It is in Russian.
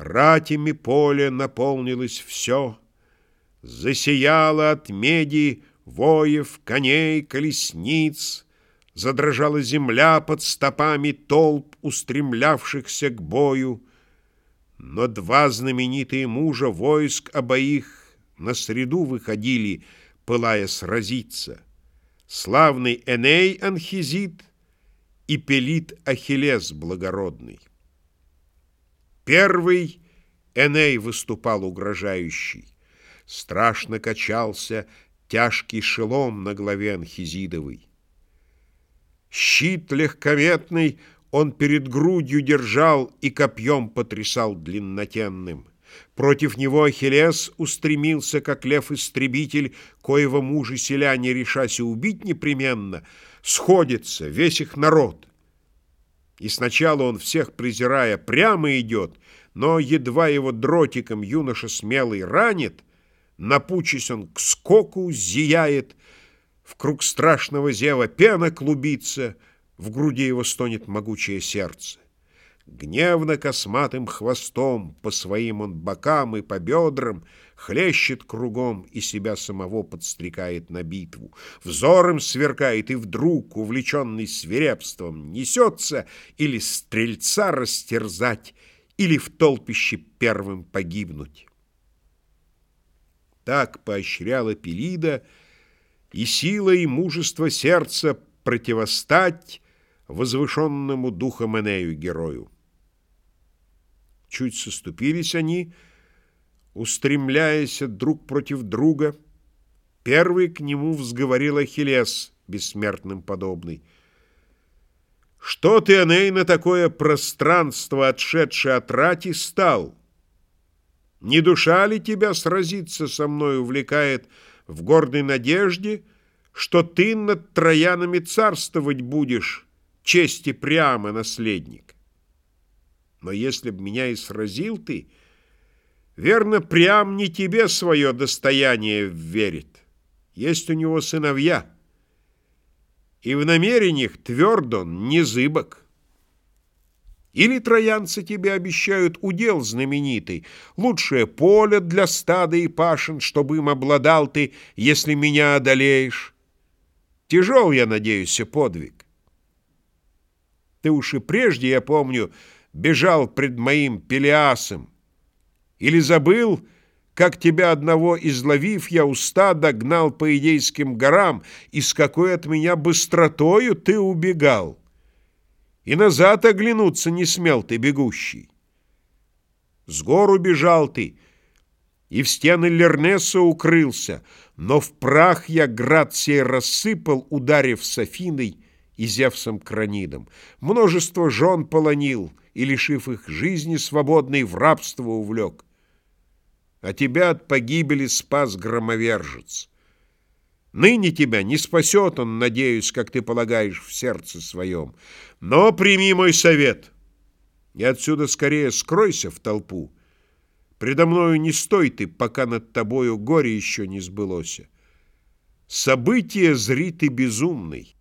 Ратями поле наполнилось все, Засияло от меди воев, коней, колесниц, Задрожала земля под стопами толп, устремлявшихся к бою. Но два знаменитые мужа войск обоих На среду выходили, пылая сразиться. Славный Эней Анхизит и Пелит Ахиллес благородный. Первый Эней выступал угрожающий. Страшно качался тяжкий шелом на голове Анхизидовой. Щит легковетный он перед грудью держал и копьем потрясал длиннотенным. Против него Ахиллес устремился, как лев-истребитель, коего мужа селяне, решася убить непременно, сходится весь их народ. И сначала он всех презирая прямо идет, но едва его дротиком юноша смелый ранит, напучись он к скоку зияет, в круг страшного зева пена клубится, в груди его стонет могучее сердце. Гневно косматым хвостом по своим он бокам и по бедрам Хлещет кругом и себя самого подстрекает на битву. Взором сверкает и вдруг, увлеченный свирепством, Несется или стрельца растерзать, или в толпище первым погибнуть. Так поощряла Пелида, и сила и мужество сердца противостать возвышенному духом Энею герою. Чуть соступились они, устремляясь друг против друга. Первый к нему взговорил Ахиллес, бессмертным подобный. «Что ты, Эней, на такое пространство, отшедшее от рати, стал? Не душа ли тебя сразиться со мной увлекает в гордой надежде, что ты над троянами царствовать будешь, чести прямо наследник?» Но если б меня и сразил ты, верно, прям не тебе свое достояние верит. Есть у него сыновья, и в намерениях тверд он, не зыбок. Или троянцы тебе обещают удел знаменитый, лучшее поле для стада и пашин, чтобы им обладал ты, если меня одолеешь. Тяжел, я надеюсь, подвиг. Ты уж и прежде, я помню, бежал пред моим Пелиасом? Или забыл, как тебя одного изловив, я уста догнал по идейским горам, и с какой от меня быстротою ты убегал? И назад оглянуться не смел ты, бегущий. С гору бежал ты, и в стены Лернеса укрылся, но в прах я град сей рассыпал, ударив Софиной и Зевсом Кранидом. Множество жен полонил, и, лишив их жизни свободной, в рабство увлек. А тебя от погибели спас громовержец. Ныне тебя не спасет он, надеюсь, как ты полагаешь в сердце своем. Но прими мой совет, и отсюда скорее скройся в толпу. Предо мною не стой ты, пока над тобою горе еще не сбылося. Событие зри ты безумный.